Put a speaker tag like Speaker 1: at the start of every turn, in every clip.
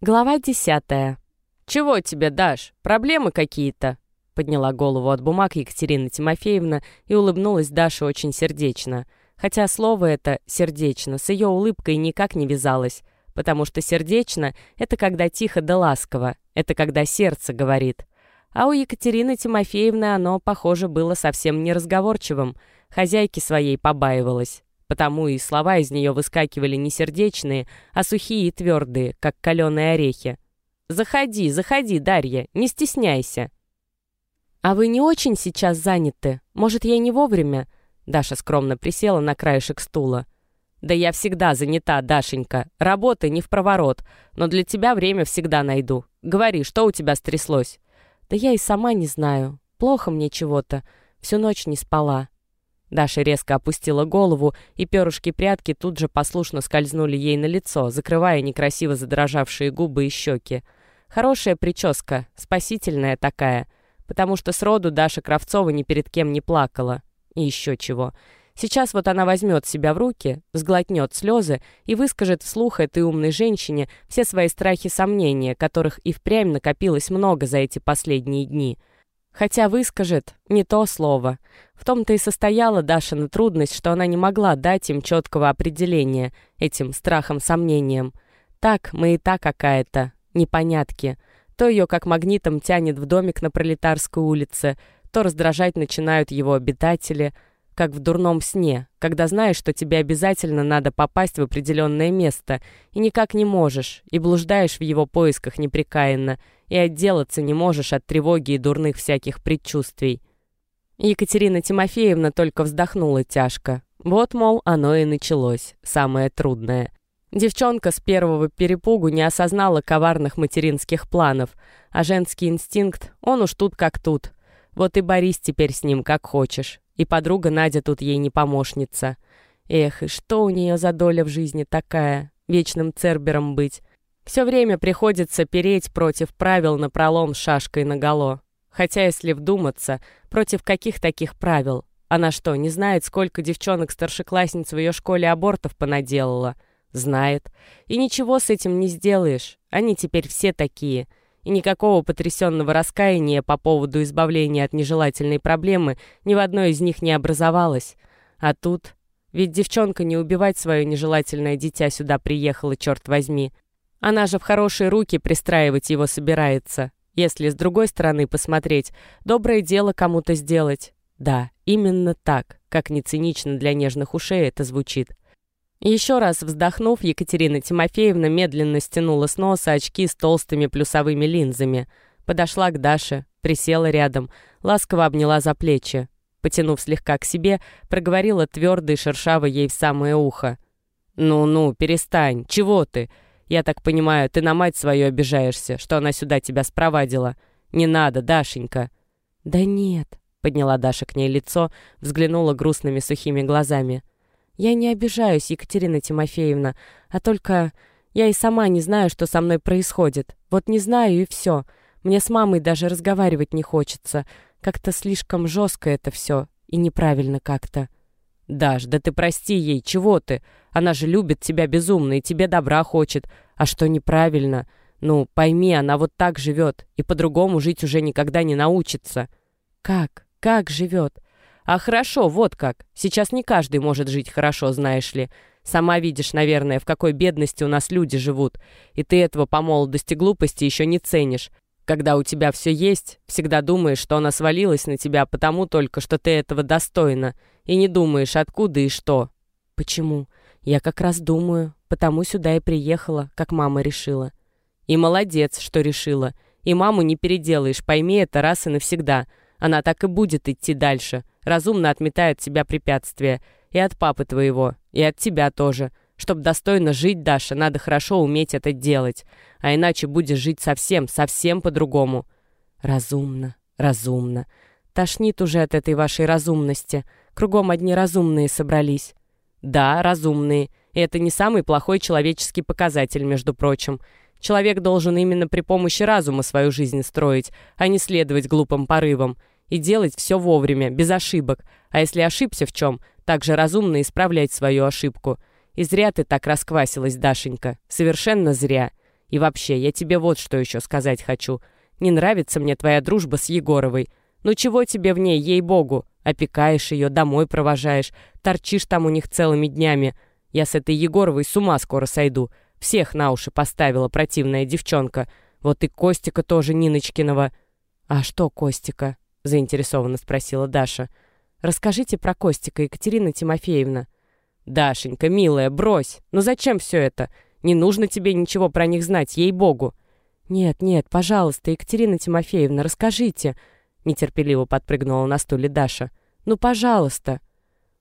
Speaker 1: Глава десятая.
Speaker 2: «Чего тебе, Даш? Проблемы какие-то?» Подняла голову от бумаг Екатерина Тимофеевна и улыбнулась Даше очень сердечно. Хотя слово это «сердечно» с ее улыбкой никак не вязалось, потому что сердечно — это когда тихо да ласково, это когда сердце говорит. А у Екатерины Тимофеевны оно, похоже, было совсем неразговорчивым, хозяйки своей побаивалась потому и слова из нее выскакивали не сердечные, а сухие и твердые, как каленые орехи. «Заходи, заходи, Дарья, не стесняйся!»
Speaker 1: «А вы не очень сейчас заняты? Может, я не вовремя?» Даша скромно присела на краешек стула.
Speaker 2: «Да я всегда занята, Дашенька. Работы не в проворот, но для тебя время всегда найду. Говори, что у тебя стряслось?»
Speaker 1: «Да я и сама не знаю. Плохо мне чего-то. Всю ночь не спала».
Speaker 2: Даша резко опустила голову, и перышки прятки тут же послушно скользнули ей на лицо, закрывая некрасиво задрожавшие губы и щеки. Хорошая прическа, спасительная такая, потому что сроду Даша Кравцова ни перед кем не плакала. И еще чего. Сейчас вот она возьмет себя в руки, сглотнет слезы и выскажет вслух этой умной женщине все свои страхи и сомнения, которых и впрямь накопилось много за эти последние дни — Хотя выскажет не то слово. В том-то и состояла Дашина трудность, что она не могла дать им четкого определения, этим страхом-сомнением. Так, мы и та какая-то, непонятки. То ее как магнитом тянет в домик на Пролетарской улице, то раздражать начинают его обитатели — как в дурном сне, когда знаешь, что тебе обязательно надо попасть в определенное место, и никак не можешь, и блуждаешь в его поисках непрекаянно, и отделаться не можешь от тревоги и дурных всяких предчувствий. Екатерина Тимофеевна только вздохнула тяжко. Вот, мол, оно и началось, самое трудное. Девчонка с первого перепугу не осознала коварных материнских планов, а женский инстинкт, он уж тут как тут. Вот и борись теперь с ним как хочешь. И подруга Надя тут ей не помощница. Эх, и что у нее за доля в жизни такая? Вечным цербером быть. Все время приходится переть против правил на пролом шашкой наголо. Хотя, если вдуматься, против каких таких правил? Она что, не знает, сколько девчонок-старшеклассниц в ее школе абортов понаделала? Знает. И ничего с этим не сделаешь. Они теперь все такие и никакого потрясенного раскаяния по поводу избавления от нежелательной проблемы ни в одной из них не образовалось. А тут... Ведь девчонка не убивать свое нежелательное дитя сюда приехала, черт возьми. Она же в хорошие руки пристраивать его собирается. Если с другой стороны посмотреть, доброе дело кому-то сделать. Да, именно так, как не цинично для нежных ушей это звучит. Еще раз вздохнув, Екатерина Тимофеевна медленно стянула с носа очки с толстыми плюсовыми линзами. Подошла к Даше, присела рядом, ласково обняла за плечи. Потянув слегка к себе, проговорила твердо и шершаво ей в самое ухо. «Ну-ну, перестань, чего ты? Я так понимаю, ты на мать свою обижаешься, что она сюда тебя спровадила. Не надо, Дашенька».
Speaker 1: «Да нет», — подняла Даша к ней лицо, взглянула грустными сухими глазами. Я не обижаюсь, Екатерина Тимофеевна, а только я и сама не знаю, что со мной происходит. Вот не знаю и все. Мне с мамой даже разговаривать не хочется. Как-то слишком жестко это все и неправильно как-то.
Speaker 2: «Даш, да ты прости ей, чего ты? Она же любит тебя безумно и тебе добра хочет. А что неправильно? Ну, пойми, она вот так живет, и по-другому жить уже никогда не научится».
Speaker 1: «Как? Как живет?
Speaker 2: А хорошо, вот как. Сейчас не каждый может жить хорошо, знаешь ли. Сама видишь, наверное, в какой бедности у нас люди живут. И ты этого по молодости глупости еще не ценишь. Когда у тебя все есть, всегда думаешь, что она свалилась на тебя потому только, что ты этого достойна. И не думаешь, откуда и что.
Speaker 1: Почему? Я как раз думаю, потому сюда и приехала, как мама решила.
Speaker 2: И молодец, что решила. И маму не переделаешь, пойми это раз и навсегда. Она так и будет идти дальше разумно отметает себя препятствия. И от папы твоего, и от тебя тоже. Чтоб достойно жить, Даша, надо хорошо уметь это делать. А иначе будешь жить совсем, совсем по-другому.
Speaker 1: Разумно, разумно. Тошнит уже от этой вашей разумности. Кругом одни разумные собрались.
Speaker 2: Да, разумные. И это не самый плохой человеческий показатель, между прочим. Человек должен именно при помощи разума свою жизнь строить, а не следовать глупым порывам и делать все вовремя, без ошибок. А если ошибся в чем, также разумно исправлять свою ошибку. И зря ты так расквасилась, Дашенька. Совершенно зря. И вообще, я тебе вот что еще сказать хочу. Не нравится мне твоя дружба с Егоровой. Ну чего тебе в ней, ей-богу? Опекаешь ее, домой провожаешь, торчишь там у них целыми днями. Я с этой Егоровой с ума скоро сойду. Всех на уши поставила противная девчонка. Вот и Костика тоже Ниночкиного. «А что Костика?» — заинтересованно спросила Даша. «Расскажите про Костика, Екатерина Тимофеевна». «Дашенька, милая, брось! Ну зачем все это? Не нужно тебе ничего про них знать, ей-богу!» «Нет, нет, пожалуйста, Екатерина Тимофеевна, расскажите!» Нетерпеливо подпрыгнула на стуле Даша. «Ну, пожалуйста!»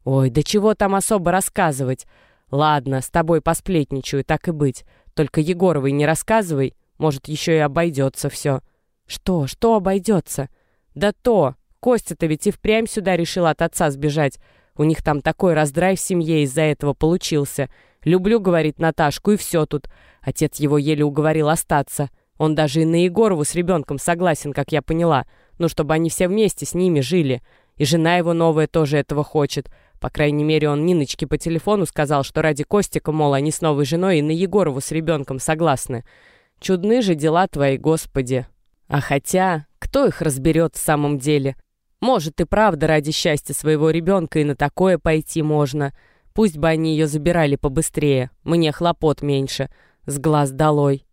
Speaker 2: «Ой, да чего там особо рассказывать? Ладно, с тобой посплетничаю, так и быть. Только Егоровой не рассказывай, может, еще и обойдется все». «Что? Что обойдется?» «Да то! Костя-то ведь и впрямь сюда решил от отца сбежать. У них там такой раздрай в семье из-за этого получился. Люблю, говорит Наташку, и все тут. Отец его еле уговорил остаться. Он даже и на Егорову с ребенком согласен, как я поняла. Ну, чтобы они все вместе с ними жили. И жена его новая тоже этого хочет. По крайней мере, он Ниночке по телефону сказал, что ради Костика, мол, они с новой женой и на Егорову с ребенком согласны. Чудны же дела твои, Господи. А хотя, кто их разберет в самом деле? Может, и правда ради счастья своего ребенка и на такое пойти можно. Пусть бы они ее забирали побыстрее, мне хлопот меньше. С глаз долой.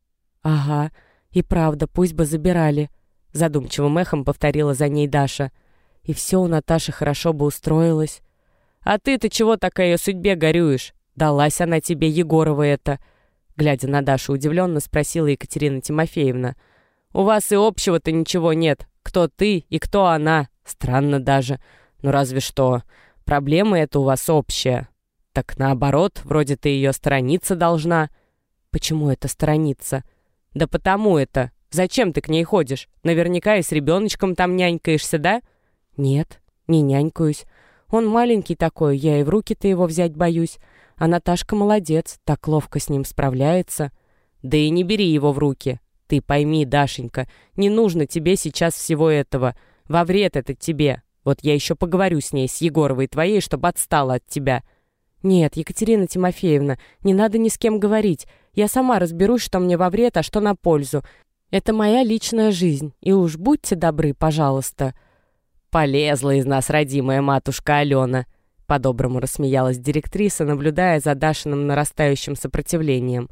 Speaker 2: Ага, и правда, пусть бы забирали. Задумчивым эхом повторила за ней Даша. И все у Наташи хорошо бы устроилось. А ты-то чего так о ее судьбе горюешь? Далась она тебе, Егорова это. Глядя на Дашу, удивленно спросила Екатерина Тимофеевна. У вас и общего-то ничего нет. Кто ты и кто она? Странно даже. Ну разве что. Проблема эта у вас общая. Так наоборот, вроде ты ее сторониться должна. Почему это сторониться? Да потому это. Зачем ты к ней ходишь? Наверняка и с ребеночком там нянькаешься, да? Нет, не нянькаюсь. Он маленький такой, я и в руки-то его взять боюсь. А Наташка молодец, так ловко с ним справляется. Да и не бери его в руки. Ты пойми, Дашенька, не нужно тебе сейчас всего этого. Во вред это тебе. Вот я еще поговорю с ней, с Егоровой твоей, чтобы отстала от тебя». «Нет, Екатерина Тимофеевна, не надо ни с кем говорить. Я сама разберусь, что мне во вред, а что на пользу. Это моя личная жизнь, и уж будьте добры, пожалуйста». «Полезла из нас родимая матушка Алена», — по-доброму рассмеялась директриса, наблюдая за Дашиным нарастающим сопротивлением.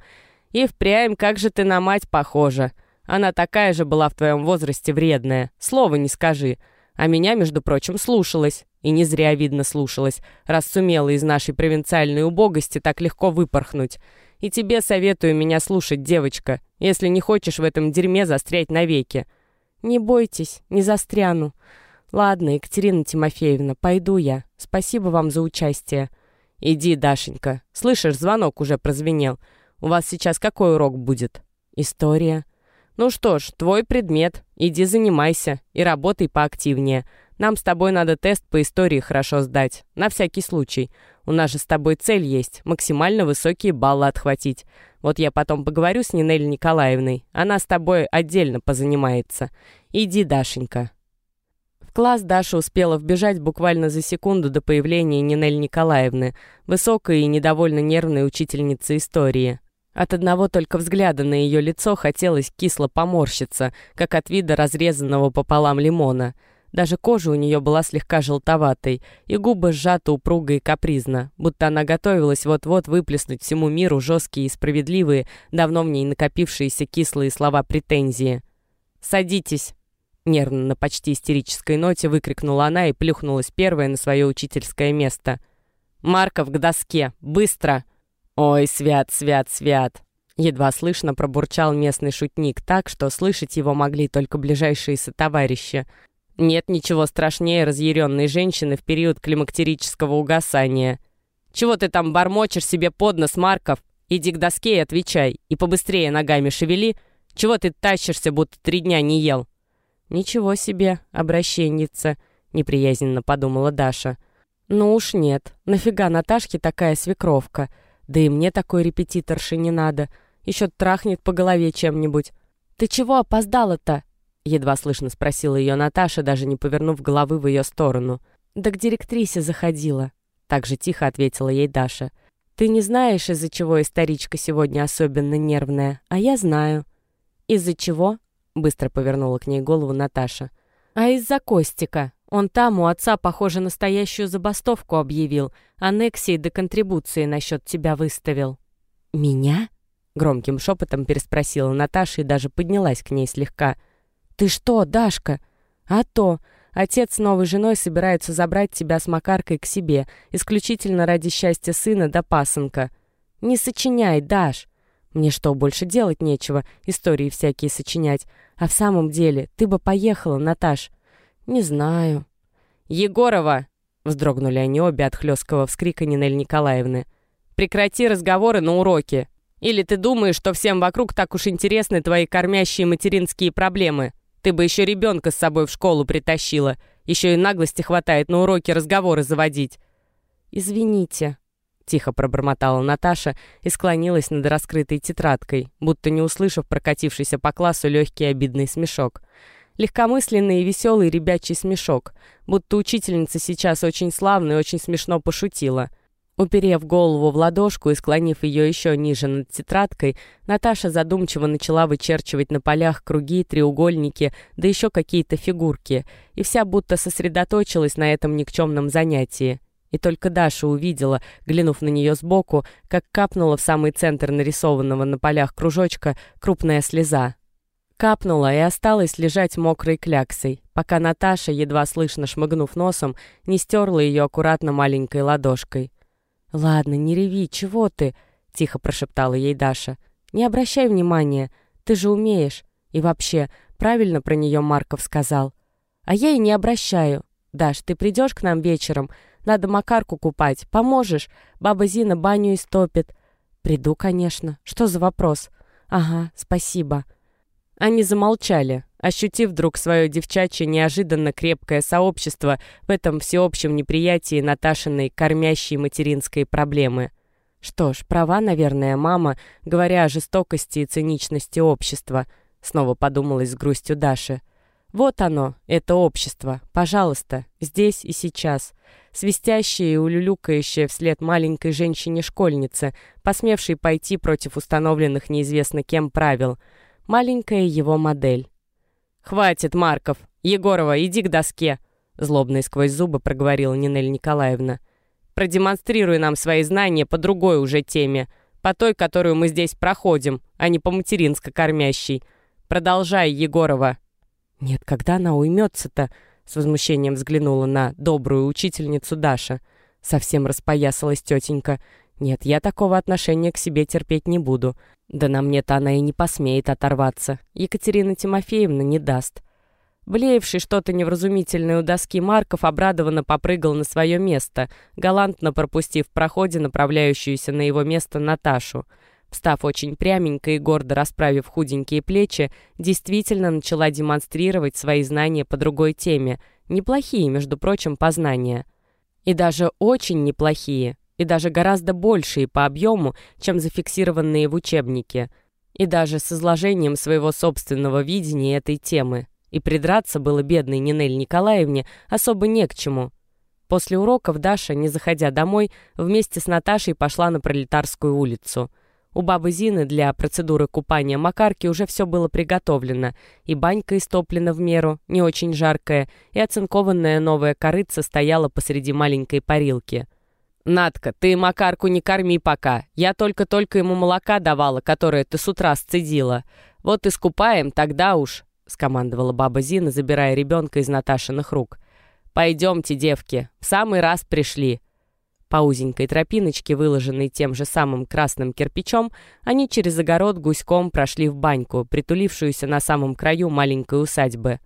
Speaker 2: «И впрямь, как же ты на мать похожа. Она такая же была в твоем возрасте вредная. Слова не скажи. А меня, между прочим, слушалась. И не зря, видно, слушалась, раз сумела из нашей провинциальной убогости так легко выпорхнуть. И тебе советую меня слушать, девочка, если не хочешь в этом дерьме застрять навеки. Не бойтесь, не застряну. Ладно, Екатерина Тимофеевна, пойду я. Спасибо вам за участие. Иди, Дашенька. Слышишь, звонок уже прозвенел. У вас сейчас какой урок будет? История. «Ну что ж, твой предмет. Иди занимайся и работай поактивнее. Нам с тобой надо тест по истории хорошо сдать. На всякий случай. У нас же с тобой цель есть — максимально высокие баллы отхватить. Вот я потом поговорю с Нинель Николаевной. Она с тобой отдельно позанимается. Иди, Дашенька». В класс Даша успела вбежать буквально за секунду до появления Нинель Николаевны, высокой и недовольно нервной учительницы истории. От одного только взгляда на ее лицо хотелось кисло поморщиться, как от вида разрезанного пополам лимона. Даже кожа у нее была слегка желтоватой, и губы сжаты упруго и капризно, будто она готовилась вот-вот выплеснуть всему миру жесткие и справедливые, давно в ней накопившиеся кислые слова претензии. «Садитесь!» Нервно на почти истерической ноте выкрикнула она и плюхнулась первая на свое учительское место. «Марков к доске! Быстро!» «Ой, свят, свят, свят!» Едва слышно пробурчал местный шутник так, что слышать его могли только ближайшие сотоварищи. Нет ничего страшнее разъяренной женщины в период климактерического угасания. «Чего ты там бормочешь себе под нос, Марков? Иди к доске и отвечай, и побыстрее ногами шевели. Чего ты тащишься, будто три дня не ел?» «Ничего себе, обращенница», — неприязненно подумала Даша. «Ну уж нет, нафига Наташке такая свекровка?» Да и мне такой репетиторши не надо. Еще трахнет по голове чем-нибудь. «Ты чего опоздала-то?» Едва слышно спросила ее Наташа, даже не повернув головы в ее сторону. «Да к директрисе заходила», — так же тихо ответила ей Даша.
Speaker 1: Ты не знаешь, из-за чего историчка сегодня особенно нервная, а я знаю». «Из-за чего?» — быстро повернула к ней голову Наташа. «А из-за Костика. Он там у отца, похоже, настоящую забастовку объявил, аннексии до контрибуции насчет тебя выставил». «Меня?» — громким шепотом переспросила Наташа и даже поднялась к ней слегка. «Ты что, Дашка?» «А то. Отец с новой женой собираются забрать тебя с Макаркой к себе, исключительно ради счастья сына да пасынка. Не сочиняй, Даш. Мне что, больше делать нечего, истории всякие сочинять. А в самом деле, ты бы поехала, Наташ. Не знаю.
Speaker 2: Егорова! Вздрогнули они обе от хлесткого вскрика Нинель Николаевны. Прекрати разговоры на уроке. Или ты думаешь, что всем вокруг так уж интересны твои кормящие материнские проблемы? Ты бы еще ребенка с собой в школу притащила. Еще и наглости хватает на уроке разговоры заводить.
Speaker 1: «Извините», — тихо пробормотала Наташа и склонилась над раскрытой тетрадкой, будто не услышав прокатившийся по классу легкий обидный смешок. Легкомысленный и веселый ребячий смешок, будто учительница сейчас очень славно и очень смешно пошутила — Уперев голову в ладошку и склонив ее еще ниже над тетрадкой, Наташа задумчиво начала вычерчивать на полях круги, треугольники, да еще какие-то фигурки, и вся будто сосредоточилась на этом никчемном занятии. И только Даша увидела, глянув на нее сбоку, как капнула в самый центр нарисованного на полях кружочка крупная слеза. Капнула и осталась лежать мокрой кляксой, пока Наташа, едва слышно шмыгнув носом, не стерла ее аккуратно маленькой ладошкой. «Ладно, не реви, чего ты?» — тихо прошептала ей Даша. «Не обращай внимания, ты же умеешь. И вообще, правильно про нее Марков сказал. А я и не обращаю. Даш, ты придешь к нам вечером? Надо Макарку купать. Поможешь? Баба Зина баню истопит». «Приду, конечно. Что за вопрос?» «Ага, спасибо».
Speaker 2: Они замолчали, ощутив вдруг свое девчачье неожиданно крепкое сообщество в этом всеобщем неприятии Наташиной кормящей материнской проблемы.
Speaker 1: Что ж, права, наверное, мама, говоря о жестокости и циничности общества, снова подумалась с грустью Даши. Вот оно, это общество, пожалуйста, здесь и сейчас. Свистящее и улюлюкающее вслед маленькой женщине-школьнице, посмевшей пойти против установленных неизвестно кем правил — маленькая его модель.
Speaker 2: «Хватит, Марков! Егорова, иди к доске!» Злобно сквозь зубы проговорила Нинель Николаевна. «Продемонстрируй нам свои знания по другой уже теме, по той, которую мы здесь проходим, а не по материнско-кормящей. Продолжай, Егорова!»
Speaker 1: «Нет, когда она уймется-то?» С возмущением взглянула на добрую учительницу Даша. Совсем распоясалась тетенька. «Нет, я такого отношения к себе терпеть не буду. Да на мне-то она и не посмеет оторваться. Екатерина Тимофеевна не даст. Блеевший что-то невразумительное у доски Марков обрадованно попрыгал на свое место, галантно пропустив в проходе направляющуюся на его место Наташу. Встав очень пряменько и гордо расправив худенькие плечи, действительно начала демонстрировать свои знания по другой теме. Неплохие, между прочим, познания. И даже очень неплохие и даже гораздо большие по объему, чем зафиксированные в учебнике, и даже с изложением своего собственного видения этой темы. И придраться было бедной Нинель Николаевне особо не к чему. После уроков Даша, не заходя домой, вместе с Наташей пошла на Пролетарскую улицу. У бабы Зины для процедуры купания Макарки уже все было приготовлено, и банька истоплена в меру, не очень жаркая, и оцинкованная новая корыца стояла посреди маленькой парилки —
Speaker 2: «Надка, ты Макарку не корми пока. Я только-только ему молока давала, которое ты с утра сцедила. Вот искупаем, тогда уж», — скомандовала баба Зина, забирая ребенка из Наташиных рук. «Пойдемте, девки, в самый раз пришли».
Speaker 1: По узенькой тропиночке, выложенной тем же самым красным кирпичом, они через огород гуськом прошли в баньку, притулившуюся на самом краю маленькой усадьбы.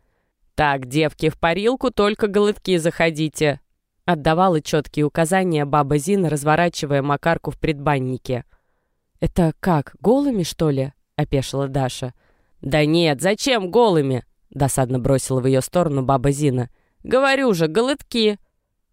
Speaker 2: «Так, девки, в парилку только голытки заходите»,
Speaker 1: Отдавала четкие указания баба Зина, разворачивая Макарку в предбаннике. «Это как, голыми, что ли?» — опешила Даша.
Speaker 2: «Да нет, зачем голыми?» — досадно бросила в ее сторону баба Зина. «Говорю же, голытки!»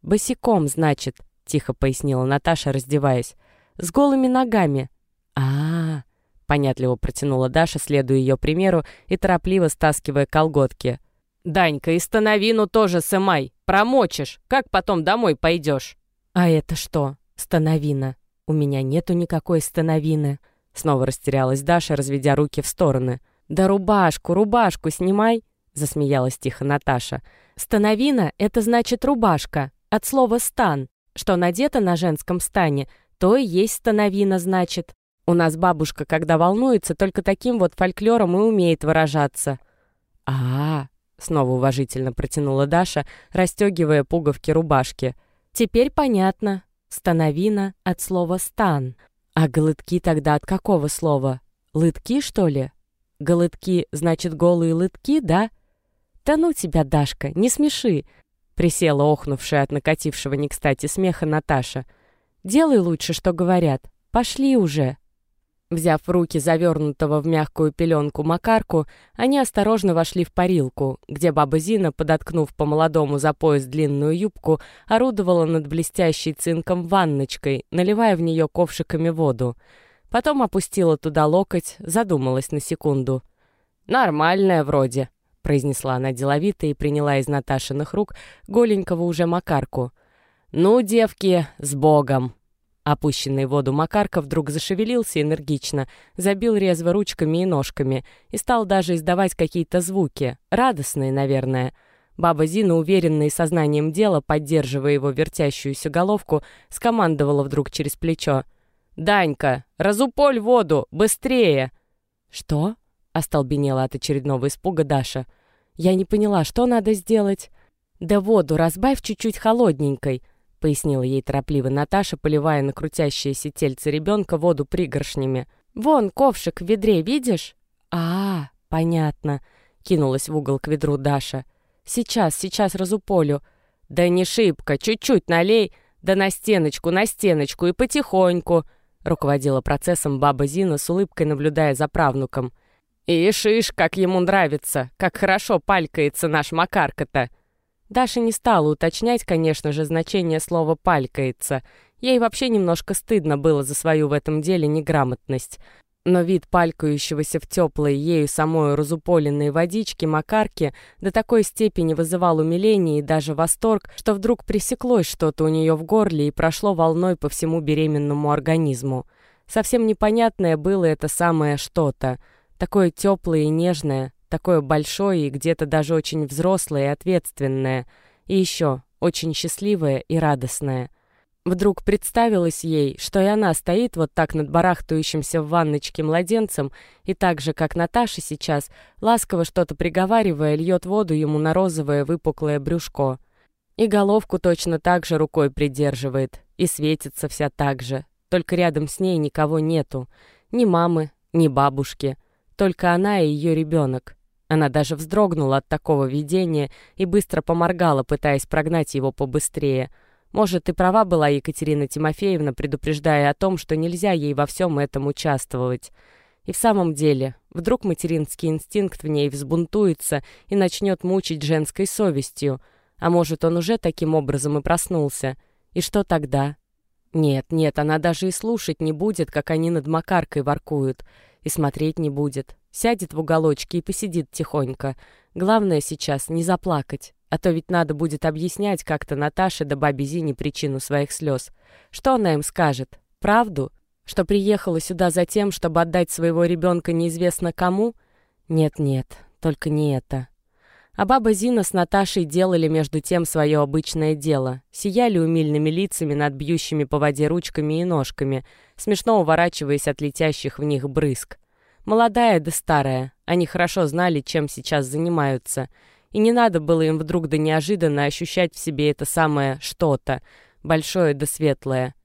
Speaker 1: «Босиком, значит», — тихо пояснила Наташа, раздеваясь. «С голыми ногами». «А-а-а!» — понятливо протянула Даша, следуя ее примеру и торопливо стаскивая колготки.
Speaker 2: «Данька, и становину тоже сымай. Промочишь. Как потом домой пойдешь?»
Speaker 1: «А это что, становина?» «У меня нету никакой становины», — снова растерялась Даша, разведя руки в стороны. «Да рубашку, рубашку снимай!» — засмеялась тихо Наташа. «Становина — это значит рубашка, от слова «стан». Что надето на женском стане, то и есть становина, значит. У нас бабушка, когда волнуется, только таким вот фольклором и умеет выражаться». «А-а-а!» — снова уважительно протянула Даша, расстегивая пуговки рубашки. «Теперь понятно. Становина от слова «стан». А голытки тогда от какого слова? Лытки, что ли? Голытки, значит, голые лытки, да? Да ну тебя, Дашка, не смеши. Присела охнувшая от накатившего не кстати смеха Наташа. Делай лучше, что говорят. Пошли уже. Взяв в руки завернутого в мягкую пеленку Макарку, они осторожно вошли в парилку, где баба Зина, подоткнув по-молодому за пояс длинную юбку, орудовала над блестящей цинком ванночкой, наливая в нее ковшиками воду. Потом опустила туда локоть, задумалась на секунду. «Нормальная вроде», — произнесла она деловито и приняла из Наташиных рук голенького уже Макарку. «Ну, девки, с Богом!» Опущенный в воду Макарка вдруг зашевелился энергично, забил резво ручками и ножками и стал даже издавать какие-то звуки, радостные, наверное. Баба Зина, уверенная и сознанием дела, поддерживая его вертящуюся головку, скомандовала вдруг через плечо. «Данька, разуполь воду! Быстрее!» «Что?» — остолбенела от очередного испуга Даша. «Я не поняла, что надо сделать?» «Да воду разбавь чуть-чуть холодненькой», пояснила ей торопливо Наташа, поливая на крутящееся тельце ребенка воду пригоршнями. «Вон, ковшик в ведре, видишь?» «А, понятно», — кинулась в угол к ведру Даша. «Сейчас, сейчас разуполю». «Да не шибко, чуть-чуть налей, да на стеночку, на стеночку и потихоньку», — руководила процессом баба Зина с улыбкой, наблюдая за правнуком. «И шиш, как ему нравится, как хорошо палькается наш Макарка-то!» Даша не стала уточнять, конечно же, значение слова «палькается». Ей вообще немножко стыдно было за свою в этом деле неграмотность. Но вид палькающегося в теплой ею самой разуполенной водички Макарки до такой степени вызывал умиление и даже восторг, что вдруг пресеклось что-то у нее в горле и прошло волной по всему беременному организму. Совсем непонятное было это самое что-то, такое теплое и нежное, такое большое и где-то даже очень взрослое и ответственное, и еще очень счастливое и радостное. Вдруг представилось ей, что и она стоит вот так над барахтающимся в ванночке младенцем, и так же, как Наташа сейчас, ласково что-то приговаривая, льет воду ему на розовое выпуклое брюшко. И головку точно так же рукой придерживает, и светится вся так же, только рядом с ней никого нету, ни мамы, ни бабушки, только она и ее ребенок. Она даже вздрогнула от такого видения и быстро поморгала, пытаясь прогнать его побыстрее. Может, и права была Екатерина Тимофеевна, предупреждая о том, что нельзя ей во всем этом участвовать. И в самом деле, вдруг материнский инстинкт в ней взбунтуется и начнет мучить женской совестью. А может, он уже таким образом и проснулся. И что тогда? Нет, нет, она даже и слушать не будет, как они над Макаркой воркуют. И смотреть не будет. Сядет в уголочке и посидит тихонько. Главное сейчас не заплакать. А то ведь надо будет объяснять как-то Наташе да бабе Зине причину своих слез. Что она им скажет? Правду? Что приехала сюда за тем, чтобы отдать своего ребенка неизвестно кому? Нет-нет, только не это. А баба Зина с Наташей делали между тем свое обычное дело. Сияли умильными лицами над бьющими по воде ручками и ножками, смешно уворачиваясь от летящих в них брызг. Молодая да старая, они хорошо знали, чем сейчас занимаются. И не надо было им вдруг да неожиданно ощущать в себе это самое что-то, большое да светлое.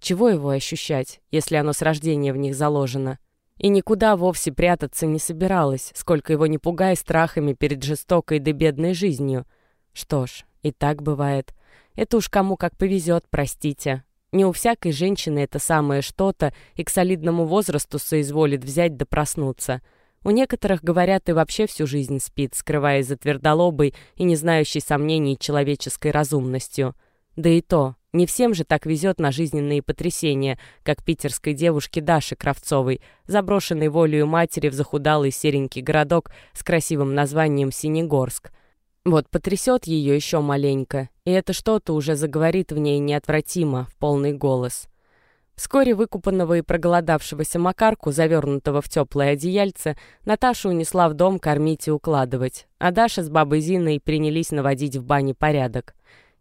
Speaker 1: Чего его ощущать, если оно с рождения в них заложено? И никуда вовсе прятаться не собиралась, сколько его не пугай страхами перед жестокой да бедной жизнью. Что ж, и так бывает. Это уж кому как повезет, простите. Не у всякой женщины это самое что-то и к солидному возрасту соизволит взять да проснуться. У некоторых, говорят, и вообще всю жизнь спит, скрываясь за твердолобой и не знающей сомнений человеческой разумностью. Да и то, не всем же так везет на жизненные потрясения, как питерской девушке Даше Кравцовой, заброшенной волею матери в захудалый серенький городок с красивым названием Синегорск — вот потрясет ее еще маленько, и это что-то уже заговорит в ней неотвратимо, в полный голос.
Speaker 2: Вскоре выкупанного и проголодавшегося Макарку, завернутого в теплое одеяльце, Наташа унесла в дом кормить и укладывать, а Даша с бабой Зиной принялись наводить в бане порядок.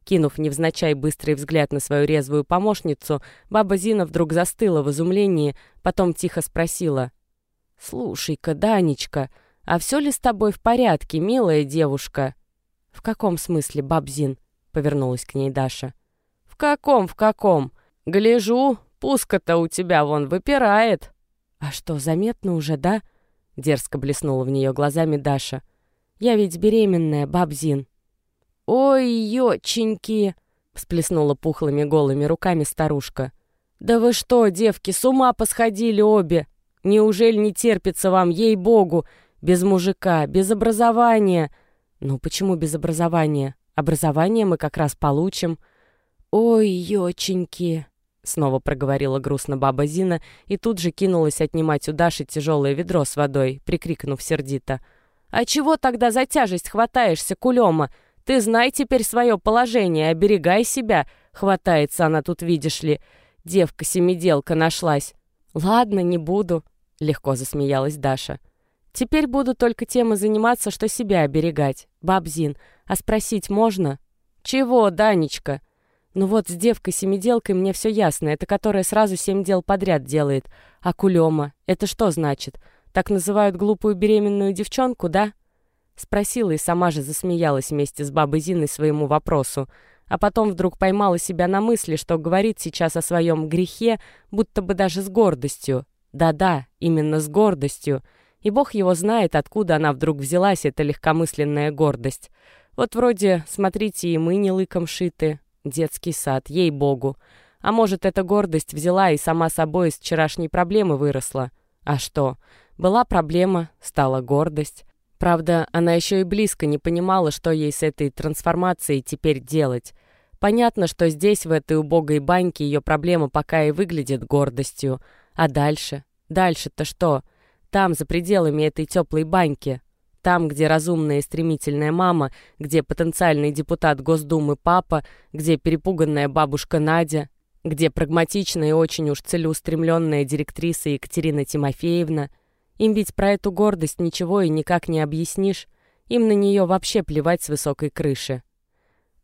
Speaker 2: Кинув невзначай быстрый взгляд на свою резвую помощницу, баба Зина вдруг застыла в изумлении, потом тихо спросила. «Слушай-ка, Данечка, а все ли с тобой в порядке, милая девушка?» «В каком смысле, баб Зин?» — повернулась к ней Даша. «В каком, в каком? Гляжу, пуска-то у тебя вон выпирает». «А что, заметно уже, да?» — дерзко блеснула в нее глазами Даша. «Я ведь беременная, баб Зин». «Ой, ёченьки!» — всплеснула пухлыми голыми руками старушка. «Да вы что, девки, с ума посходили обе! Неужели не терпится вам, ей-богу, без мужика, без образования?» «Ну почему без образования? Образование мы как раз получим». «Ой, ёченьки!» — снова проговорила грустно баба Зина и тут же кинулась отнимать у Даши тяжелое ведро с водой, прикрикнув сердито. «А чего тогда за тяжесть хватаешься, кулема? Ты знай теперь свое положение, оберегай себя. Хватается она тут, видишь ли. Девка-семиделка нашлась. Ладно, не буду, легко засмеялась Даша. Теперь буду только тем заниматься, что себя оберегать. Бабзин, а спросить можно? Чего, Данечка? Ну вот с девкой-семиделкой мне все ясно, это которая сразу семь дел подряд делает. А кулема, это что значит? Так называют глупую беременную девчонку, да? Спросила и сама же засмеялась вместе с бабой Зиной своему вопросу, а потом вдруг поймала себя на мысли, что говорит сейчас о своем грехе, будто бы даже с гордостью. Да-да, именно с гордостью. И бог его знает, откуда она вдруг взялась, эта легкомысленная гордость. Вот вроде, смотрите, и мы не лыком шиты. Детский сад, ей-богу. А может, эта гордость взяла и сама собой из вчерашней проблемы выросла? А что? Была проблема, стала гордость. Правда, она еще и близко не понимала, что ей с этой трансформацией теперь делать. Понятно, что здесь, в этой убогой баньке, ее проблема пока и выглядит гордостью. А дальше? Дальше-то что? Там, за пределами этой теплой баньки. Там, где разумная и стремительная мама, где потенциальный депутат Госдумы папа, где перепуганная бабушка Надя, где прагматичная и очень уж целеустремленная директриса Екатерина Тимофеевна — им ведь про эту гордость ничего и никак не объяснишь. Им на нее вообще плевать с высокой крыши.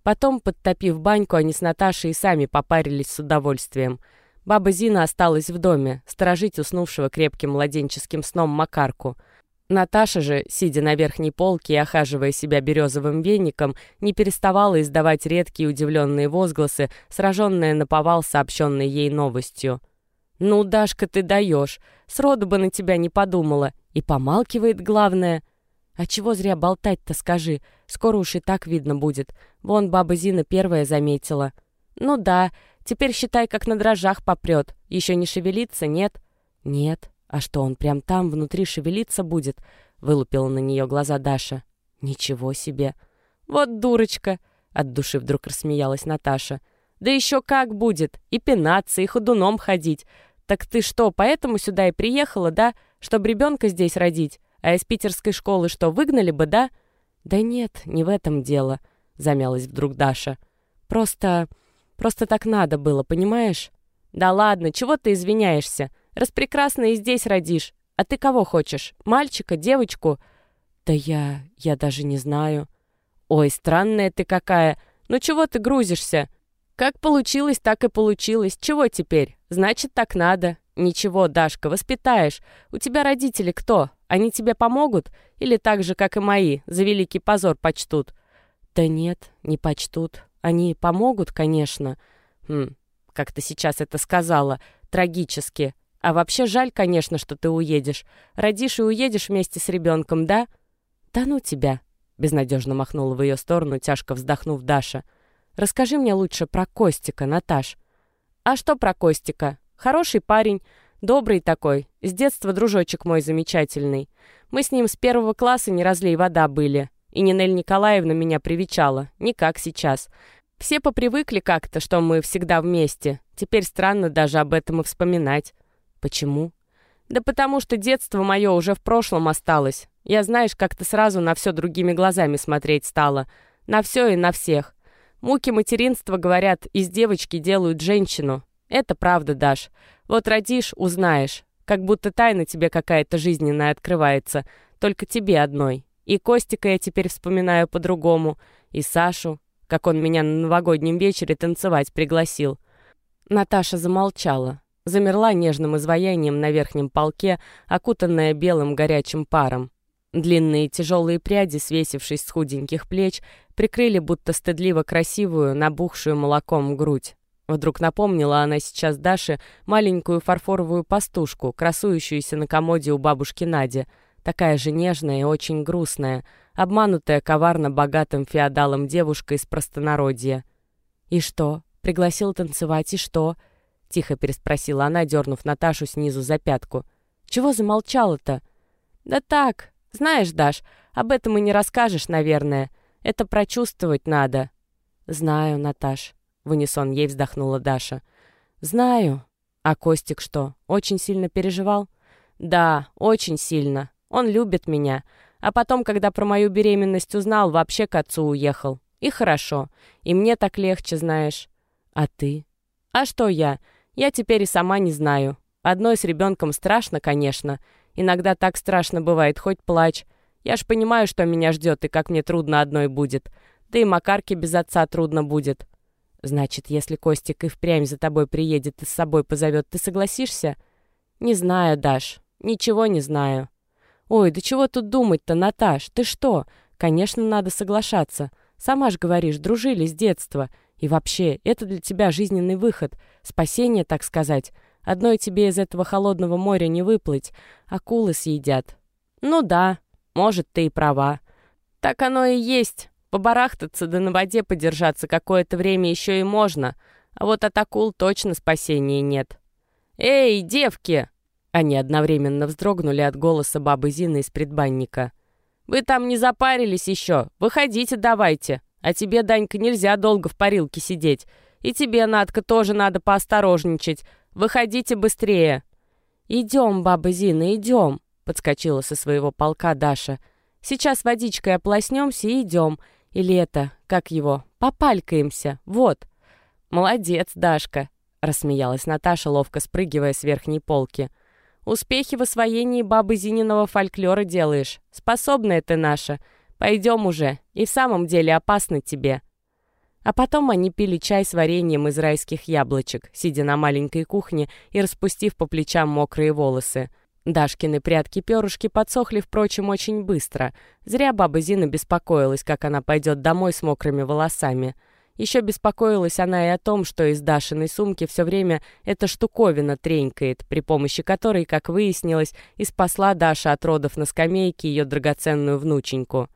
Speaker 2: Потом, подтопив баньку, они с Наташей и сами попарились с удовольствием. Баба Зина осталась в доме, сторожить уснувшего крепким младенческим сном Макарку. Наташа же, сидя на верхней полке и охаживая себя березовым веником, не переставала издавать редкие удивленные возгласы, сраженная на повал сообщенной ей новостью. «Ну, Дашка, ты даешь. Сроду бы на тебя не подумала. И помалкивает, главное». «А чего зря болтать-то, скажи? Скоро уж и так видно будет. Вон баба Зина первая заметила». «Ну да, теперь считай, как на дрожжах попрет. Еще не шевелится, нет?» «Нет. А что, он прям там, внутри шевелиться будет?» Вылупила на нее глаза Даша. «Ничего себе!» «Вот дурочка!» От души вдруг рассмеялась Наташа. «Да еще как будет! И пинаться, и ходуном ходить. «Так ты что, поэтому сюда и приехала, да? Чтобы ребенка здесь родить? А из питерской школы что, выгнали бы, да?» «Да нет, не в этом дело», — замялась вдруг Даша. «Просто... просто так надо было, понимаешь?» «Да ладно, чего ты извиняешься? Распрекрасно и здесь родишь. А ты кого хочешь? Мальчика, девочку?» «Да я... я даже не знаю». «Ой, странная ты какая. Ну чего ты грузишься? Как получилось, так и получилось. Чего теперь? Значит, так надо. Ничего, Дашка, воспитаешь. У тебя родители кто? Они тебе помогут? Или так же, как и мои, за великий позор почтут? Да нет, не почтут. Они помогут, конечно. Хм, как ты сейчас это сказала, трагически. А вообще жаль, конечно, что ты уедешь. Родишь и уедешь вместе с ребенком, да? Да ну тебя, безнадежно махнула в ее сторону, тяжко вздохнув Даша. — Расскажи мне лучше про Костика, Наташ». «А что про Костика? Хороший парень, добрый такой, с детства дружочек мой замечательный. Мы с ним с первого класса не разлей вода были, и Нинель Николаевна меня привечала, не как сейчас. Все попривыкли как-то, что мы всегда вместе. Теперь странно даже об этом и вспоминать. Почему? Да потому что детство мое уже в прошлом осталось. Я, знаешь, как-то сразу на все другими глазами смотреть стала. На все и на всех. Муки материнства, говорят, из девочки делают женщину. Это правда, Даш. Вот родишь, узнаешь. Как будто тайна тебе какая-то жизненная открывается. Только тебе одной. И Костика я теперь вспоминаю по-другому. И Сашу, как он меня на новогоднем вечере танцевать пригласил. Наташа замолчала. Замерла нежным изваянием на верхнем полке, окутанная белым горячим паром. Длинные тяжелые пряди, свесившись с худеньких плеч, прикрыли будто стыдливо красивую, набухшую молоком грудь. Вдруг напомнила она сейчас Даше маленькую фарфоровую пастушку, красующуюся на комоде у бабушки Нади, такая же нежная и очень грустная, обманутая коварно богатым феодалом девушка из простонародья. «И что? Пригласил танцевать, и что?» — тихо переспросила она, дернув Наташу снизу за пятку. «Чего замолчала-то?» «Да так, знаешь, Даш, об этом и не расскажешь, наверное. Это прочувствовать надо». «Знаю, Наташ», — в унисон ей вздохнула Даша. «Знаю. А Костик что, очень сильно переживал?» «Да, очень сильно. Он любит меня. А потом, когда про мою беременность узнал, вообще к отцу уехал. И хорошо. И мне так легче, знаешь. А ты? А что я? Я теперь и сама не знаю. Одной с ребенком страшно, конечно. Иногда так страшно бывает, хоть плачь. Я ж понимаю, что меня ждет и как мне трудно одной будет. Да и Макарке без отца трудно будет. Значит, если Костик и впрямь за тобой приедет и с собой позовет, ты согласишься? Не знаю, Даш. Ничего не знаю. Ой, да чего тут думать-то, Наташ? Ты что? Конечно, надо соглашаться. Сама ж говоришь, дружили с детства. И вообще, это для тебя жизненный выход. Спасение, так сказать. Одной тебе из этого холодного моря не выплыть. Акулы съедят. Ну да, может, ты и права. Так оно и есть. Побарахтаться да на воде подержаться какое-то время еще и можно. А вот от акул точно спасения нет. «Эй, девки!» Они одновременно вздрогнули от голоса бабы Зины из предбанника. «Вы там не запарились еще? Выходите давайте!» А тебе, Данька, нельзя долго в парилке сидеть. И тебе, Надка, тоже надо поосторожничать. Выходите быстрее!» «Идем, баба Зина, идем!» — подскочила со своего полка Даша. «Сейчас водичкой ополоснемся и идем. Или это, как его, попалькаемся. Вот!» «Молодец, Дашка!» — рассмеялась Наташа, ловко спрыгивая с верхней полки. «Успехи в освоении бабы Зининого фольклора делаешь. Способная ты наша!» Пойдем уже, и в самом деле опасно тебе». А потом они пили чай с вареньем из райских яблочек, сидя на маленькой кухне и распустив по плечам мокрые волосы. Дашкины прятки-перышки подсохли, впрочем, очень быстро. Зря баба Зина беспокоилась, как она пойдет домой с мокрыми волосами. Еще беспокоилась она и о том, что из Дашиной сумки все время эта штуковина тренькает, при помощи которой, как выяснилось, и спасла Даша от родов на скамейке ее драгоценную внученьку.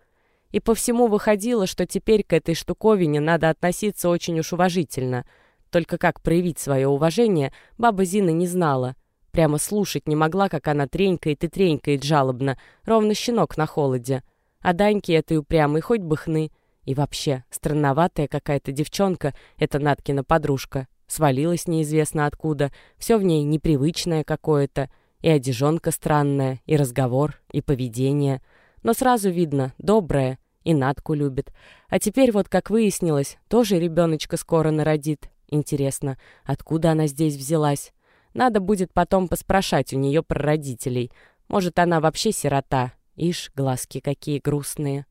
Speaker 2: И по всему выходило, что теперь к этой штуковине надо относиться очень уж уважительно. Только как проявить свое уважение, баба Зина не знала. Прямо слушать не могла, как она тренькает и тренькает жалобно, ровно щенок на холоде. А Даньке этой упрямой хоть бы хны. И вообще, странноватая какая-то девчонка, эта Наткина подружка. Свалилась неизвестно откуда, все в ней непривычное какое-то. И одежонка странная, и разговор, и поведение. Но сразу видно, добрая, и Натку любит. А теперь вот, как выяснилось, тоже ребеночка скоро народит. Интересно, откуда она здесь взялась? Надо будет потом поспрашать у нее про родителей. Может, она вообще сирота. Ишь, глазки какие грустные.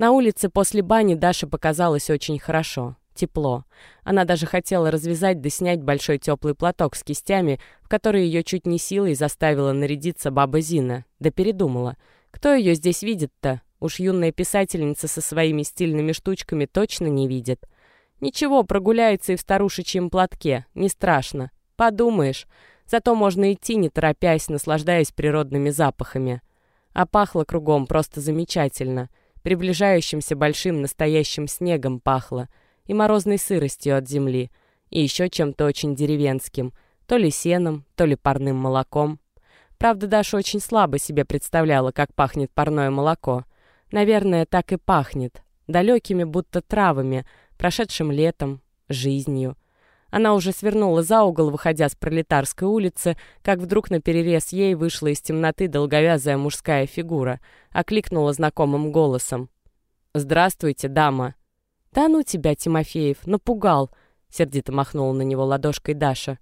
Speaker 2: На улице после бани Даша показалось очень хорошо. Тепло. Она даже хотела развязать да снять большой теплый платок с кистями, в который ее чуть не силой заставила нарядиться баба Зина. Да передумала. Кто ее здесь видит-то? Уж юная писательница со своими стильными штучками точно не видит. Ничего, прогуляется и в старушечьем платке, не страшно. Подумаешь, зато можно идти, не торопясь, наслаждаясь природными запахами. А пахло кругом просто замечательно. Приближающимся большим настоящим снегом пахло. И морозной сыростью от земли. И еще чем-то очень деревенским. То ли сеном, то ли парным молоком. Правда, Даша очень слабо себе представляла, как пахнет парное молоко. Наверное, так и пахнет. Далекими будто травами, прошедшим летом, жизнью. Она уже свернула за угол, выходя с пролетарской улицы, как вдруг на перерез ей вышла из темноты долговязая мужская фигура, окликнула знакомым голосом. «Здравствуйте, дама!» «Да ну тебя, Тимофеев, напугал!» — сердито махнула на него ладошкой Даша.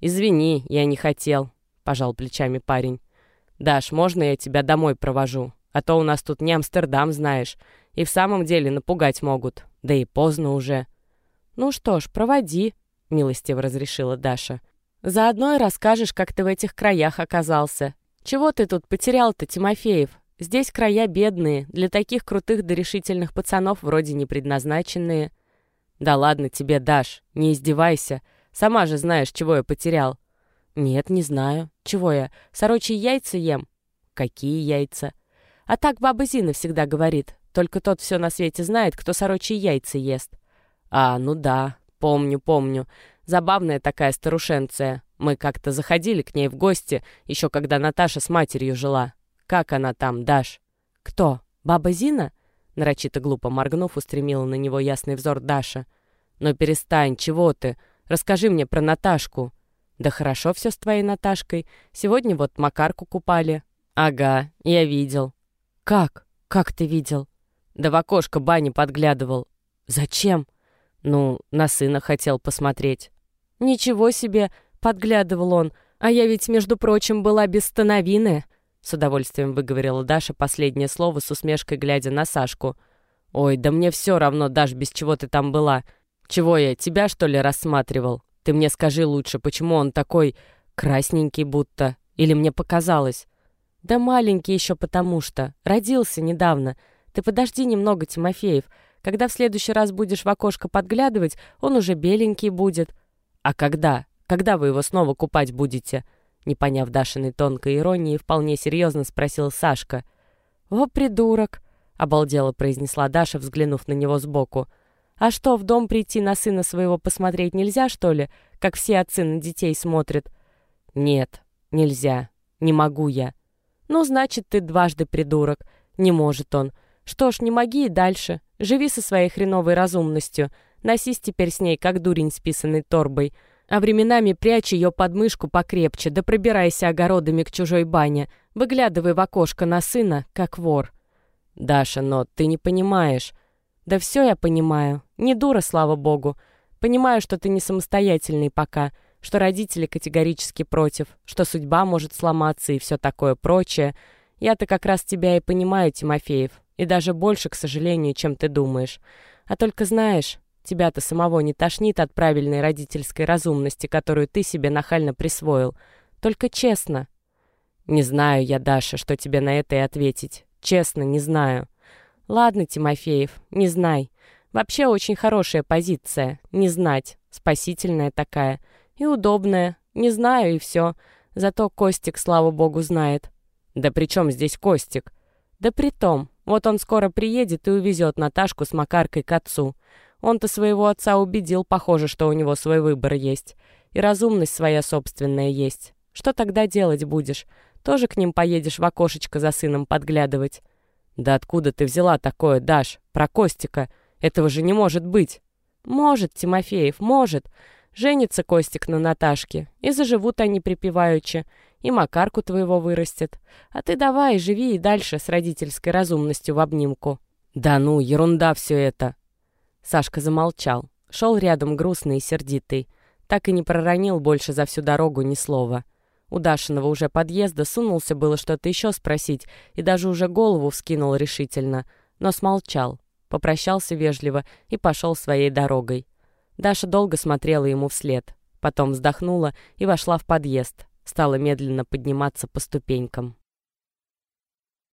Speaker 2: «Извини, я не хотел», — пожал плечами парень. «Даш, можно я тебя домой провожу? А то у нас тут не Амстердам, знаешь, и в самом деле напугать могут. Да и поздно уже». «Ну что ж, проводи», — милостиво разрешила Даша. «Заодно и расскажешь, как ты в этих краях оказался. Чего ты тут потерял-то, Тимофеев? Здесь края бедные, для таких крутых да решительных пацанов вроде не предназначенные». «Да ладно тебе, Даш, не издевайся. Сама же знаешь, чего я потерял». «Нет, не знаю. Чего я, сорочьи яйца ем?» «Какие яйца?» «А так баба Зина всегда говорит. Только тот все на свете знает, кто сорочьи яйца ест». «А, ну да, помню, помню. Забавная такая старушенция. Мы как-то заходили к ней в гости, еще когда Наташа с матерью жила. Как она там, Даш?» «Кто? Баба Зина?» Нарочито глупо моргнув, устремила на него ясный взор Даша. «Но перестань, чего ты? Расскажи мне про Наташку». «Да хорошо все с твоей Наташкой. Сегодня вот Макарку купали». «Ага, я видел». «Как? Как ты видел?» «Да в окошко бани подглядывал». «Зачем?» «Ну, на сына хотел посмотреть». «Ничего себе!» — подглядывал он. «А я ведь, между прочим, была без становины». С удовольствием выговорила Даша последнее слово с усмешкой, глядя на Сашку. «Ой, да мне все равно, Даш, без чего ты там была. Чего я, тебя, что ли, рассматривал? Ты мне скажи лучше, почему он такой красненький будто? Или мне показалось?» «Да маленький еще потому что. Родился недавно. Ты подожди немного, Тимофеев. Когда в следующий раз будешь в окошко подглядывать, он уже беленький будет». «А когда? Когда вы его снова купать будете?» Не поняв Дашиной тонкой иронии, вполне серьезно спросил Сашка. «О, придурок!» — обалдела произнесла Даша, взглянув на него сбоку. «А что, в дом прийти на сына своего посмотреть нельзя, что ли, как все отцы на детей смотрят?» «Нет, нельзя. Не могу я». «Ну, значит, ты дважды придурок. Не может он. Что ж, не моги и дальше. Живи со своей хреновой разумностью. Носись теперь с ней, как дурень с писаной торбой а временами прячь ее под мышку покрепче, да пробирайся огородами к чужой бане, выглядывай в окошко на сына, как вор. Даша, но ты не понимаешь. Да все я понимаю. Не дура, слава богу. Понимаю, что ты не самостоятельный пока, что родители категорически против, что судьба может сломаться и все такое прочее. Я-то как раз тебя и понимаю, Тимофеев, и даже больше, к сожалению, чем ты думаешь. А только знаешь, Тебя-то самого не тошнит от правильной родительской разумности, которую ты себе нахально присвоил. Только честно. Не знаю я, Даша, что тебе на это и ответить. Честно, не знаю. Ладно, Тимофеев, не знай. Вообще очень хорошая позиция. Не знать. Спасительная такая. И удобная. Не знаю, и все. Зато Костик, слава богу, знает. Да при чем здесь Костик? Да при том, вот он скоро приедет и увезет Наташку с Макаркой к отцу. Он-то своего отца убедил, похоже, что у него свой выбор есть. И разумность своя собственная есть. Что тогда делать будешь? Тоже к ним поедешь в окошечко за сыном подглядывать? Да откуда ты взяла такое, Даш? Про Костика? Этого же не может быть. Может, Тимофеев, может. Женится Костик на Наташке, и заживут они припеваючи, и Макарку твоего вырастет. А ты давай, живи и дальше с родительской разумностью в обнимку. Да ну, ерунда все это. Сашка замолчал. Шел рядом грустный и сердитый. Так и не проронил больше за всю дорогу ни слова. У Дашиного уже подъезда сунулся было что-то еще спросить и даже уже голову вскинул решительно, но смолчал, попрощался вежливо и пошел своей дорогой. Даша долго смотрела ему вслед, потом вздохнула и вошла в подъезд, стала медленно подниматься по ступенькам.